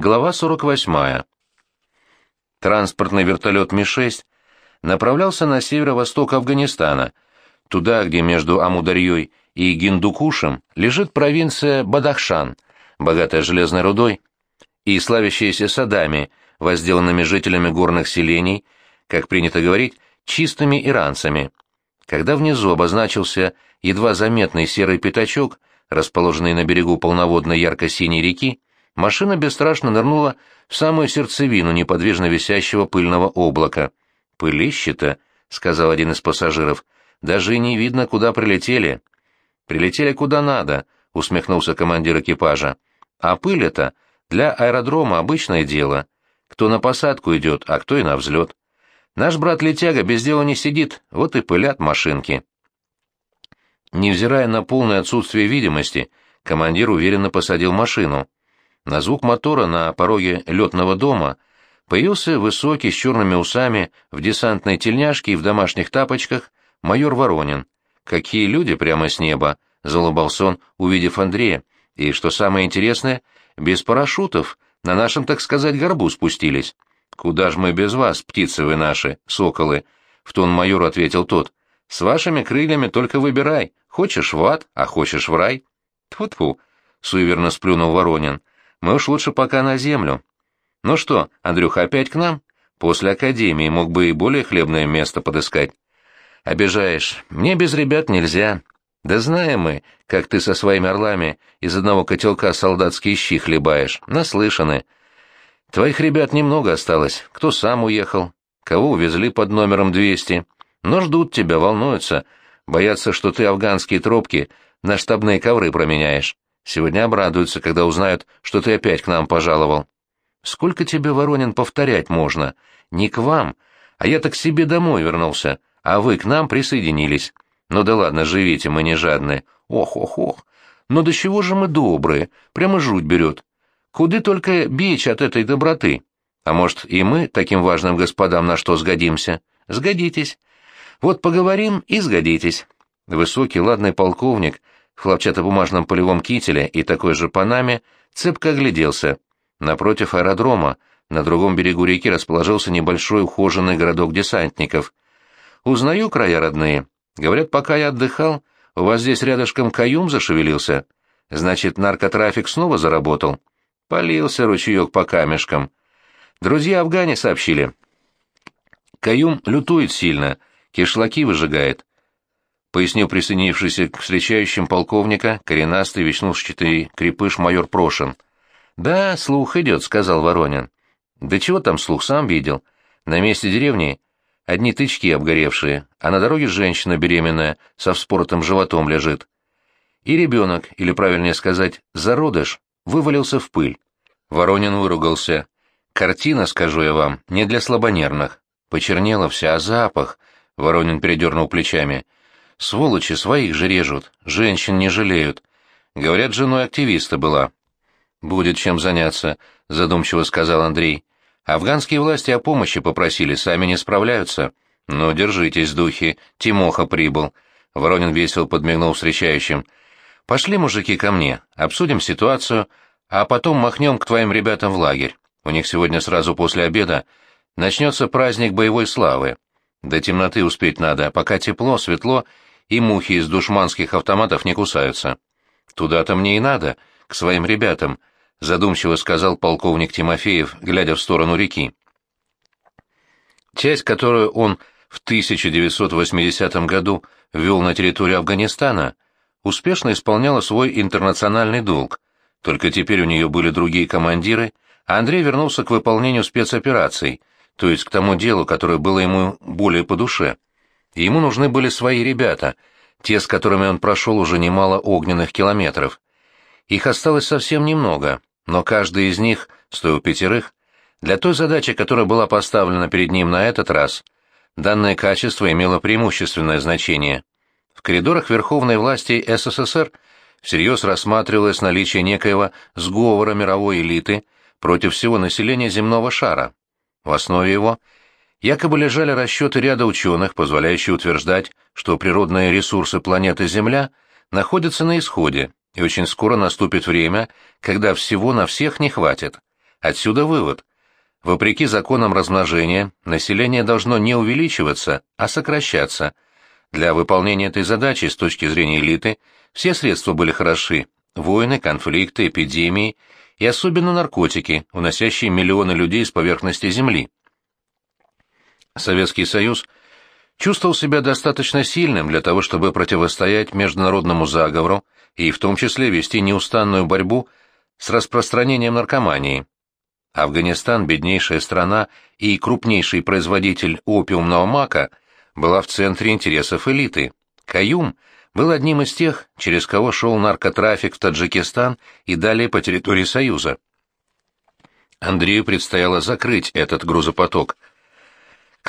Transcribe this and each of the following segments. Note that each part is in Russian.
Глава 48. Транспортный вертолет Ми-6 направлялся на северо-восток Афганистана, туда, где между Амударьей и Гиндукушем лежит провинция Бадахшан, богатая железной рудой, и славящаяся садами, возделанными жителями горных селений, как принято говорить, чистыми иранцами. Когда внизу обозначился едва заметный серый пятачок, расположенный на берегу полноводной ярко-синей реки, машина бесстрашно нырнула в самую сердцевину неподвижно висящего пыльного облака. «Пылище-то», — сказал один из пассажиров, — «даже и не видно, куда прилетели». «Прилетели куда надо», — усмехнулся командир экипажа. «А пыль это для аэродрома обычное дело. Кто на посадку идет, а кто и на взлет. Наш брат-летяга без дела не сидит, вот и пылят машинки». Невзирая на полное отсутствие видимости, командир уверенно посадил машину. На звук мотора на пороге летного дома появился высокий с черными усами в десантной тельняшке и в домашних тапочках майор Воронин. «Какие люди прямо с неба!» — залыбался он, увидев Андрея. «И, что самое интересное, без парашютов, на нашем, так сказать, горбу спустились». «Куда ж мы без вас, птицы вы наши, соколы?» — в тон майору ответил тот. «С вашими крыльями только выбирай, хочешь в ад, а хочешь в рай». «Тьфу-тьфу», — суеверно сплюнул Воронин. Мы уж лучше пока на землю. Ну что, Андрюха, опять к нам? После академии мог бы и более хлебное место подыскать. Обижаешь. Мне без ребят нельзя. Да знаем мы, как ты со своими орлами из одного котелка солдатские щи хлебаешь. Наслышаны. Твоих ребят немного осталось. Кто сам уехал? Кого увезли под номером 200? Но ждут тебя, волнуются. Боятся, что ты афганские тропки на штабные ковры променяешь. Сегодня обрадуются, когда узнают, что ты опять к нам пожаловал. Сколько тебе, Воронин, повторять можно? Не к вам, а я-то к себе домой вернулся, а вы к нам присоединились. Ну да ладно, живите, мы не жадные. Ох-ох-ох. Но до чего же мы добрые? Прямо жуть берет. Куды только бич от этой доброты? А может, и мы таким важным господам на что сгодимся? Сгодитесь. Вот поговорим и сгодитесь. Высокий, ладный полковник — в хлопчатобумажном полевом кителе и такой же панаме, цепко огляделся. Напротив аэродрома, на другом берегу реки расположился небольшой ухоженный городок десантников. «Узнаю края родные. Говорят, пока я отдыхал, у вас здесь рядышком каюм зашевелился. Значит, наркотрафик снова заработал?» Полился ручеек по камешкам. Друзья Афгане сообщили. Каюм лютует сильно, кишлаки выжигает пояснил присоединившийся к встречающим полковника коренастый веснушчатый крепыш майор Прошин. «Да, слух идет», — сказал Воронин. «Да чего там слух, сам видел. На месте деревни одни тычки обгоревшие, а на дороге женщина беременная со вспоротым животом лежит. И ребенок, или правильнее сказать, зародыш, вывалился в пыль. Воронин выругался. «Картина, скажу я вам, не для слабонервных. Почернела вся, а запах...» Воронин передернул плечами — Сволочи своих же режут, женщин не жалеют. Говорят, женой активиста была. Будет чем заняться, задумчиво сказал Андрей. Афганские власти о помощи попросили, сами не справляются. Но держитесь, духи, Тимоха прибыл. Воронин весело подмигнул встречающим. Пошли, мужики, ко мне, обсудим ситуацию, а потом махнем к твоим ребятам в лагерь. У них сегодня сразу после обеда начнется праздник боевой славы. До темноты успеть надо, пока тепло, светло и мухи из душманских автоматов не кусаются. Туда-то мне и надо, к своим ребятам, задумчиво сказал полковник Тимофеев, глядя в сторону реки. Часть, которую он в 1980 году ввел на территорию Афганистана, успешно исполняла свой интернациональный долг, только теперь у нее были другие командиры, а Андрей вернулся к выполнению спецопераций, то есть к тому делу, которое было ему более по душе. Ему нужны были свои ребята, те, с которыми он прошел уже немало огненных километров. Их осталось совсем немного, но каждый из них стоил пятерых. Для той задачи, которая была поставлена перед ним на этот раз, данное качество имело преимущественное значение. В коридорах верховной власти СССР всерьез рассматривалось наличие некоего сговора мировой элиты против всего населения земного шара. В основе его – якобы лежали расчеты ряда ученых, позволяющие утверждать, что природные ресурсы планеты Земля находятся на исходе, и очень скоро наступит время, когда всего на всех не хватит. Отсюда вывод. Вопреки законам размножения, население должно не увеличиваться, а сокращаться. Для выполнения этой задачи с точки зрения элиты все средства были хороши. Войны, конфликты, эпидемии и особенно наркотики, уносящие миллионы людей с поверхности Земли. Советский Союз чувствовал себя достаточно сильным для того, чтобы противостоять международному заговору и в том числе вести неустанную борьбу с распространением наркомании. Афганистан, беднейшая страна и крупнейший производитель опиумного мака, была в центре интересов элиты. Каюм был одним из тех, через кого шел наркотрафик в Таджикистан и далее по территории Союза. Андрею предстояло закрыть этот грузопоток.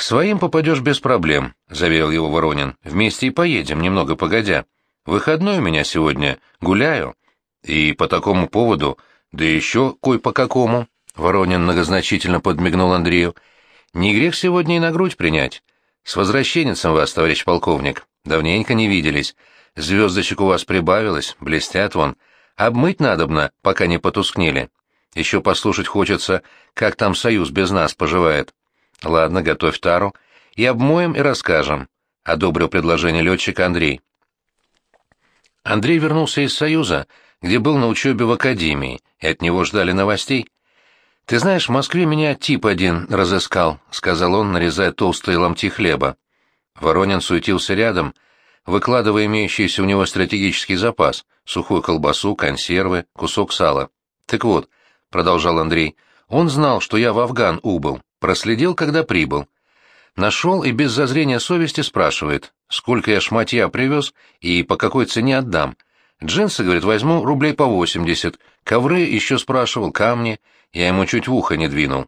«К своим попадешь без проблем», — заверил его Воронин. «Вместе и поедем, немного погодя. Выходной у меня сегодня, гуляю. И по такому поводу, да еще кой по какому». Воронин многозначительно подмигнул Андрею. «Не грех сегодня и на грудь принять. С возвращенцем вас, товарищ полковник. Давненько не виделись. Звездочек у вас прибавилось, блестят вон. Обмыть надобно, пока не потускнели. Еще послушать хочется, как там союз без нас поживает. Ладно, готовь тару. И обмоем, и расскажем», — одобрил предложение летчика Андрей. Андрей вернулся из Союза, где был на учебе в академии, и от него ждали новостей. «Ты знаешь, в Москве меня тип один разыскал», — сказал он, нарезая толстые ломти хлеба. Воронин суетился рядом, выкладывая имеющийся у него стратегический запас — сухую колбасу, консервы, кусок сала. «Так вот», — продолжал Андрей, — «он знал, что я в Афган убыл, проследил, когда прибыл. Нашел и без зазрения совести спрашивает, сколько я шматья привез и по какой цене отдам. Джинсы, говорит, возьму рублей по восемьдесят, ковры еще спрашивал, камни, я ему чуть в ухо не двинул.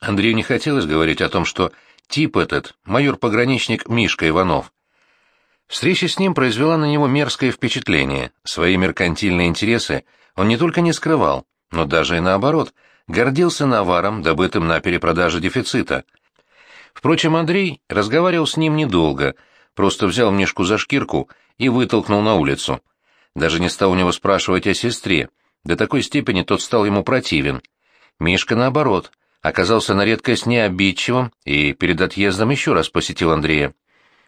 Андрею не хотелось говорить о том, что тип этот — майор-пограничник Мишка Иванов. Встреча с ним произвела на него мерзкое впечатление. Свои меркантильные интересы он не только не скрывал, но даже и наоборот, гордился наваром, добытым на перепродаже дефицита. Впрочем, Андрей разговаривал с ним недолго, просто взял Мишку за шкирку и вытолкнул на улицу. Даже не стал у него спрашивать о сестре — до такой степени тот стал ему противен. Мишка, наоборот, оказался на редкость необидчивым и перед отъездом еще раз посетил Андрея.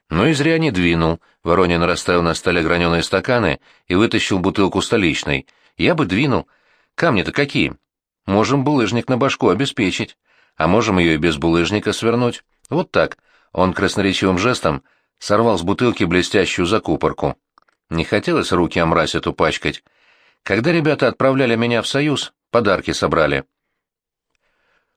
Но и зря не двинул. Воронин расставил на столе граненые стаканы и вытащил бутылку столичной. Я бы двинул. Камни-то какие? Можем булыжник на башку обеспечить. А можем ее и без булыжника свернуть. Вот так. Он красноречивым жестом сорвал с бутылки блестящую закупорку. Не хотелось руки омразь эту пачкать. Когда ребята отправляли меня в Союз, подарки собрали.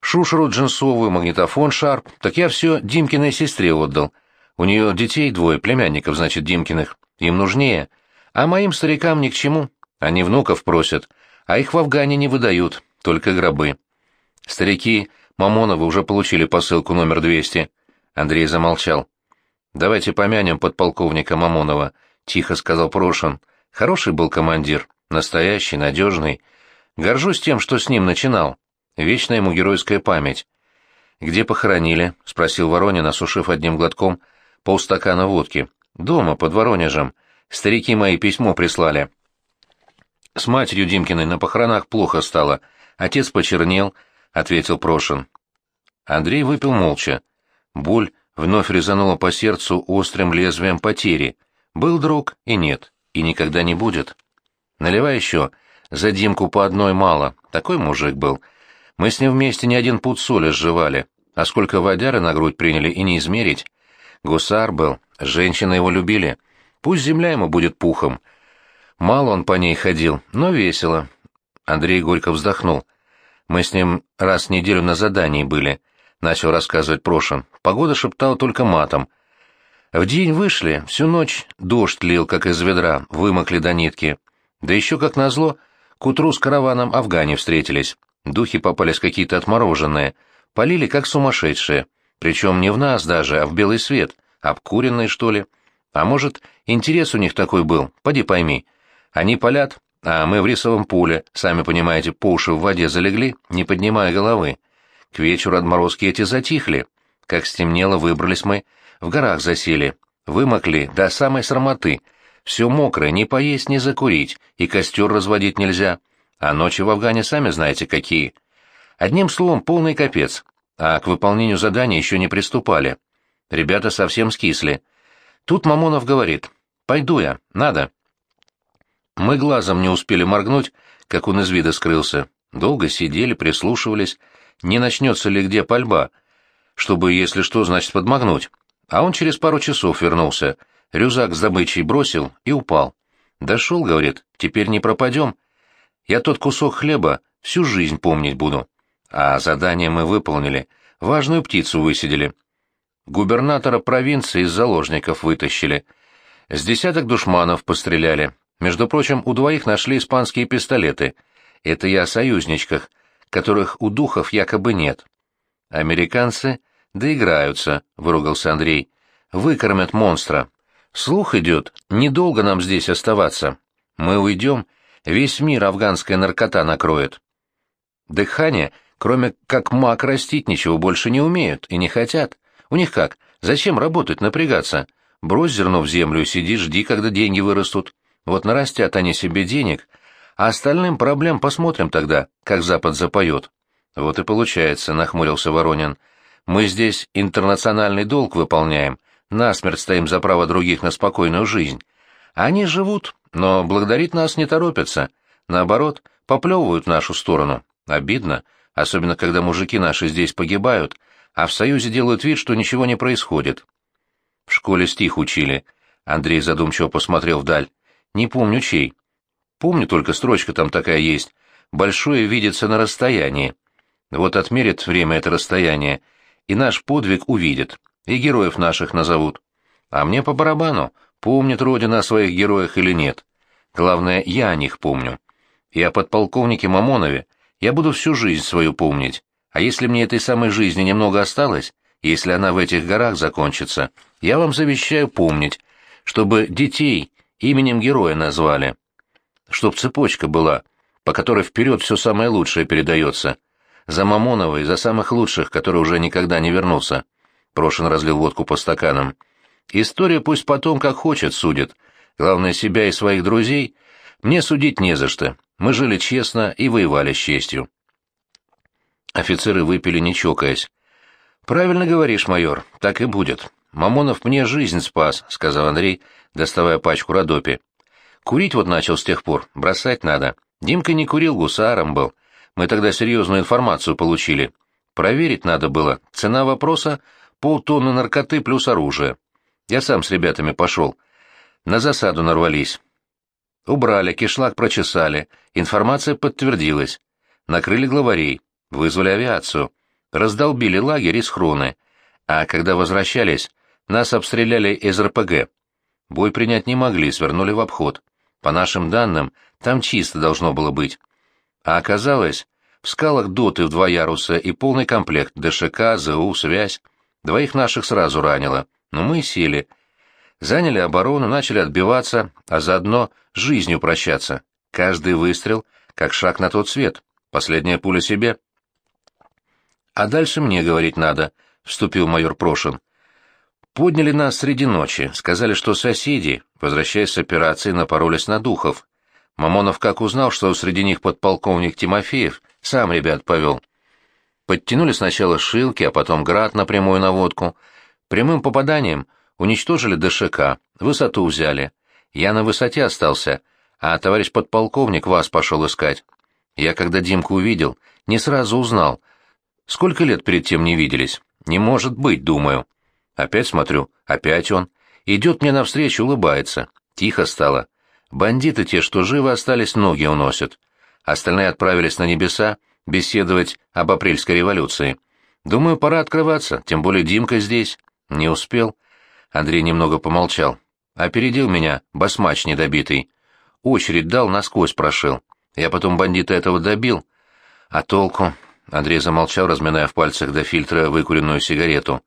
Шушеру джинсовую, магнитофон Шарп, так я все Димкиной сестре отдал. У нее детей двое, племянников, значит, Димкиных. Им нужнее. А моим старикам ни к чему. Они внуков просят, а их в Афгане не выдают, только гробы. Старики Мамоновы уже получили посылку номер 200. Андрей замолчал. «Давайте помянем подполковника Мамонова», — тихо сказал Прошин. «Хороший был командир». Настоящий, надежный. Горжусь тем, что с ним начинал. Вечная ему геройская память. «Где похоронили?» — спросил Воронин, осушив одним глотком полстакана водки. «Дома, под Воронежем. Старики мои письмо прислали». «С матерью Димкиной на похоронах плохо стало. Отец почернел», — ответил Прошин. Андрей выпил молча. Боль вновь резанула по сердцу острым лезвием потери. Был друг и нет, и никогда не будет. Наливай еще. За Димку по одной мало. Такой мужик был. Мы с ним вместе не один пуд соли сживали. А сколько водяры на грудь приняли и не измерить. Гусар был. Женщины его любили. Пусть земля ему будет пухом. Мало он по ней ходил, но весело. Андрей горько вздохнул. Мы с ним раз в неделю на задании были. Начал рассказывать Прошин. Погода шептала только матом. В день вышли, всю ночь дождь лил, как из ведра, вымокли до нитки. Да еще, как назло, к утру с караваном Афгане встретились. Духи попались какие-то отмороженные, полили как сумасшедшие, причем не в нас даже, а в белый свет, обкуренные, что ли. А может, интерес у них такой был, поди пойми. Они палят, а мы в рисовом поле, сами понимаете, по уши в воде залегли, не поднимая головы. К вечеру отморозки эти затихли. Как стемнело, выбрались мы, в горах засели, вымокли до самой срамоты — все мокрое, не поесть, не закурить, и костер разводить нельзя. А ночи в Афгане сами знаете какие. Одним словом, полный капец. А к выполнению задания еще не приступали. Ребята совсем скисли. Тут Мамонов говорит, «Пойду я, надо». Мы глазом не успели моргнуть, как он из вида скрылся. Долго сидели, прислушивались, не начнется ли где пальба, чтобы, если что, значит, подмогнуть. А он через пару часов вернулся, рюкзак с добычей бросил и упал. «Дошел, — говорит, — теперь не пропадем. Я тот кусок хлеба всю жизнь помнить буду. А задание мы выполнили, важную птицу высидели. Губернатора провинции из заложников вытащили. С десяток душманов постреляли. Между прочим, у двоих нашли испанские пистолеты. Это я о союзничках, которых у духов якобы нет. Американцы доиграются, — выругался Андрей. Выкормят монстра. Слух идет, недолго нам здесь оставаться. Мы уйдем, весь мир афганская наркота накроет. Дыхание, кроме как мак растить, ничего больше не умеют и не хотят. У них как? Зачем работать, напрягаться? Брось зерно в землю сиди, жди, когда деньги вырастут. Вот нарастят они себе денег, а остальным проблем посмотрим тогда, как Запад запоет. Вот и получается, — нахмурился Воронин. Мы здесь интернациональный долг выполняем, насмерть стоим за право других на спокойную жизнь. Они живут, но благодарить нас не торопятся. Наоборот, поплевывают в нашу сторону. Обидно, особенно когда мужики наши здесь погибают, а в Союзе делают вид, что ничего не происходит. В школе стих учили. Андрей задумчиво посмотрел вдаль. Не помню чей. Помню только строчка там такая есть. Большое видится на расстоянии. Вот отмерит время это расстояние, и наш подвиг увидит и героев наших назовут. А мне по барабану, помнит Родина о своих героях или нет. Главное, я о них помню. И о подполковнике Мамонове я буду всю жизнь свою помнить. А если мне этой самой жизни немного осталось, если она в этих горах закончится, я вам завещаю помнить, чтобы детей именем героя назвали. Чтоб цепочка была, по которой вперед все самое лучшее передается. За Мамонова и за самых лучших, который уже никогда не вернулся. Прошин разлил водку по стаканам. История пусть потом как хочет судит. Главное, себя и своих друзей мне судить не за что. Мы жили честно и воевали с честью. Офицеры выпили, не чокаясь. «Правильно говоришь, майор, так и будет. Мамонов мне жизнь спас», — сказал Андрей, доставая пачку Родопи. «Курить вот начал с тех пор, бросать надо. Димка не курил, гусаром был. Мы тогда серьезную информацию получили. Проверить надо было. Цена вопроса полтонны наркоты плюс оружие. Я сам с ребятами пошел. На засаду нарвались. Убрали, кишлак прочесали, информация подтвердилась. Накрыли главарей, вызвали авиацию, раздолбили лагерь и схроны, а когда возвращались, нас обстреляли из РПГ. Бой принять не могли, свернули в обход. По нашим данным, там чисто должно было быть. А оказалось, в скалах доты в два яруса и полный комплект ДШК, ЗУ, связь. Двоих наших сразу ранило, но мы сели. Заняли оборону, начали отбиваться, а заодно жизнью прощаться. Каждый выстрел — как шаг на тот свет. Последняя пуля себе. «А дальше мне говорить надо», — вступил майор Прошин. «Подняли нас среди ночи, сказали, что соседи, возвращаясь с операции, напоролись на духов. Мамонов как узнал, что среди них подполковник Тимофеев, сам ребят повел. Подтянули сначала шилки, а потом град на прямую наводку. Прямым попаданием уничтожили ДШК, высоту взяли. Я на высоте остался, а товарищ подполковник вас пошел искать. Я, когда Димку увидел, не сразу узнал. Сколько лет перед тем не виделись? Не может быть, думаю. Опять смотрю, опять он. Идет мне навстречу, улыбается. Тихо стало. Бандиты те, что живы остались, ноги уносят. Остальные отправились на небеса, беседовать об апрельской революции. Думаю, пора открываться, тем более Димка здесь. Не успел. Андрей немного помолчал. Опередил меня, басмач недобитый. Очередь дал, насквозь прошил. Я потом бандита этого добил. А толку? Андрей замолчал, разминая в пальцах до фильтра выкуренную сигарету.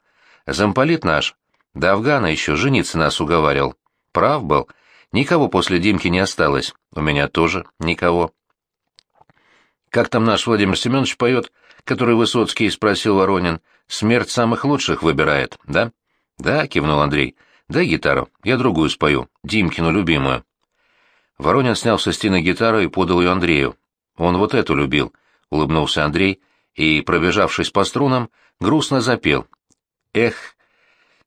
Замполит наш, до Афгана еще жениться нас уговаривал. Прав был. Никого после Димки не осталось. У меня тоже никого. Как там наш Владимир Семенович поет, который Высоцкий спросил Воронин, смерть самых лучших выбирает, да? Да, кивнул Андрей. Дай гитару, я другую спою, Димкину любимую. Воронин снял со стены гитару и подал ее Андрею. Он вот эту любил, — улыбнулся Андрей и, пробежавшись по струнам, грустно запел. Эх,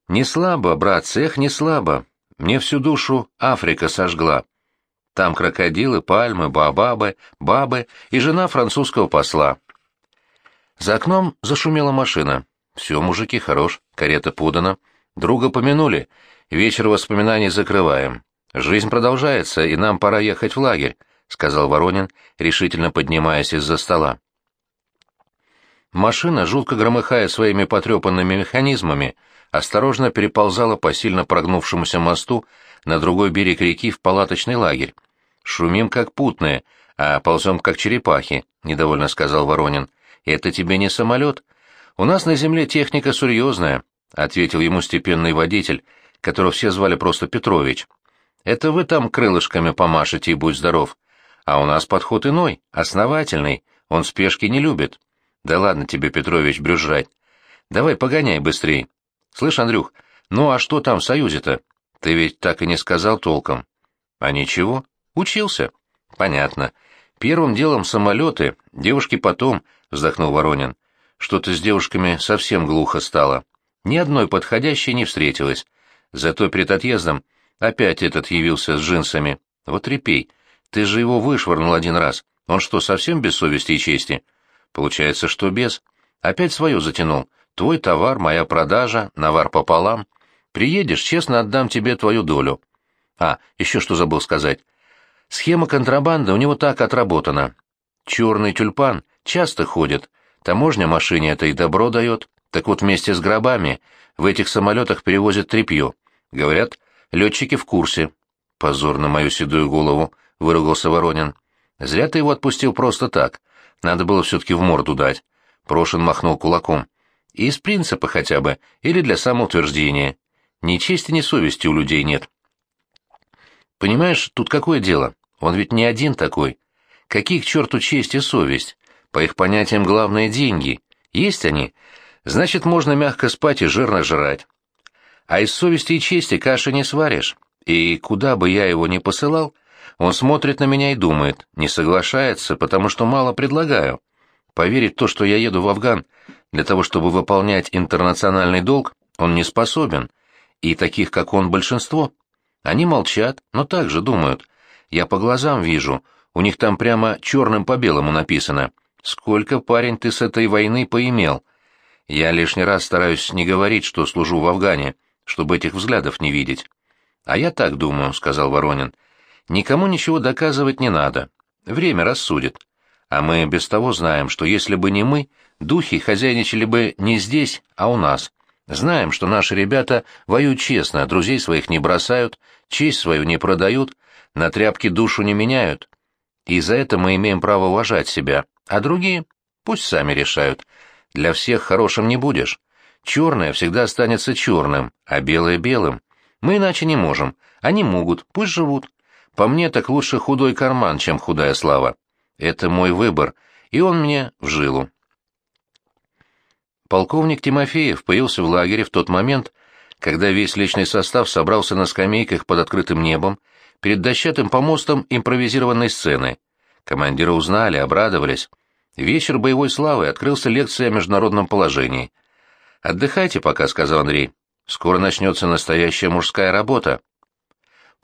не слабо, братцы, эх, не слабо. Мне всю душу Африка сожгла. Там крокодилы, пальмы, баобабы, бабы и жена французского посла. За окном зашумела машина. Все, мужики, хорош, карета подана. Друга помянули. Вечер воспоминаний закрываем. Жизнь продолжается, и нам пора ехать в лагерь, — сказал Воронин, решительно поднимаясь из-за стола. Машина, жутко громыхая своими потрепанными механизмами, осторожно переползала по сильно прогнувшемуся мосту на другой берег реки в палаточный лагерь. «Шумим, как путные, а ползем, как черепахи», — недовольно сказал Воронин. «Это тебе не самолет. У нас на земле техника серьезная», — ответил ему степенный водитель, которого все звали просто Петрович. «Это вы там крылышками помашете и будь здоров. А у нас подход иной, основательный, он спешки не любит». Да ладно тебе, Петрович, брюзжать. Давай погоняй быстрей. Слышь, Андрюх, ну а что там в Союзе-то? Ты ведь так и не сказал толком. А ничего, учился. Понятно. Первым делом самолеты, девушки потом, вздохнул Воронин. Что-то с девушками совсем глухо стало. Ни одной подходящей не встретилось. Зато перед отъездом опять этот явился с джинсами. Вот репей, ты же его вышвырнул один раз. Он что, совсем без совести и чести? Получается, что без. Опять свое затянул. Твой товар, моя продажа, навар пополам. Приедешь, честно отдам тебе твою долю. А, еще что забыл сказать. Схема контрабанды у него так отработана. Черный тюльпан часто ходит. Таможня машине это и добро дает. Так вот вместе с гробами в этих самолетах перевозят тряпье. Говорят, летчики в курсе. Позор на мою седую голову, выругался Воронин. Зря ты его отпустил просто так. Надо было все-таки в морду дать. Прошин махнул кулаком. Из принципа хотя бы, или для самоутверждения. Ни чести, ни совести у людей нет. Понимаешь, тут какое дело? Он ведь не один такой. Какие к черту честь и совесть? По их понятиям главное деньги. Есть они? Значит, можно мягко спать и жирно жрать. А из совести и чести каши не сваришь. И куда бы я его ни посылал, он смотрит на меня и думает, не соглашается, потому что мало предлагаю. Поверить то, что я еду в Афган для того, чтобы выполнять интернациональный долг, он не способен. И таких, как он, большинство. Они молчат, но также думают. Я по глазам вижу, у них там прямо черным по белому написано. «Сколько, парень, ты с этой войны поимел?» Я лишний раз стараюсь не говорить, что служу в Афгане, чтобы этих взглядов не видеть. «А я так думаю», — сказал Воронин. Никому ничего доказывать не надо. Время рассудит. А мы без того знаем, что если бы не мы, духи хозяйничали бы не здесь, а у нас. Знаем, что наши ребята воюют честно, друзей своих не бросают, честь свою не продают, на тряпки душу не меняют. И за это мы имеем право уважать себя, а другие пусть сами решают. Для всех хорошим не будешь. Черное всегда останется черным, а белое — белым. Мы иначе не можем. Они могут, пусть живут. По мне так лучше худой карман, чем худая слава. Это мой выбор, и он мне в жилу. Полковник Тимофеев появился в лагере в тот момент, когда весь личный состав собрался на скамейках под открытым небом перед дощатым помостом импровизированной сцены. Командиры узнали, обрадовались. Вечер боевой славы открылся лекция о международном положении. «Отдыхайте пока», — сказал Андрей. «Скоро начнется настоящая мужская работа».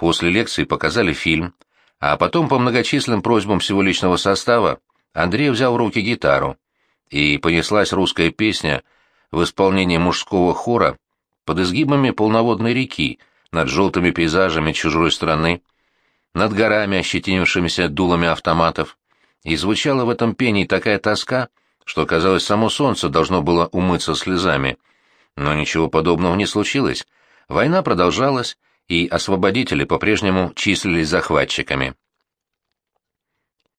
После лекции показали фильм, а потом по многочисленным просьбам всего личного состава Андрей взял в руки гитару, и понеслась русская песня в исполнении мужского хора под изгибами полноводной реки, над желтыми пейзажами чужой страны, над горами, ощетинившимися дулами автоматов. И звучала в этом пении такая тоска, что, казалось, само солнце должно было умыться слезами. Но ничего подобного не случилось. Война продолжалась, и освободители по-прежнему числились захватчиками.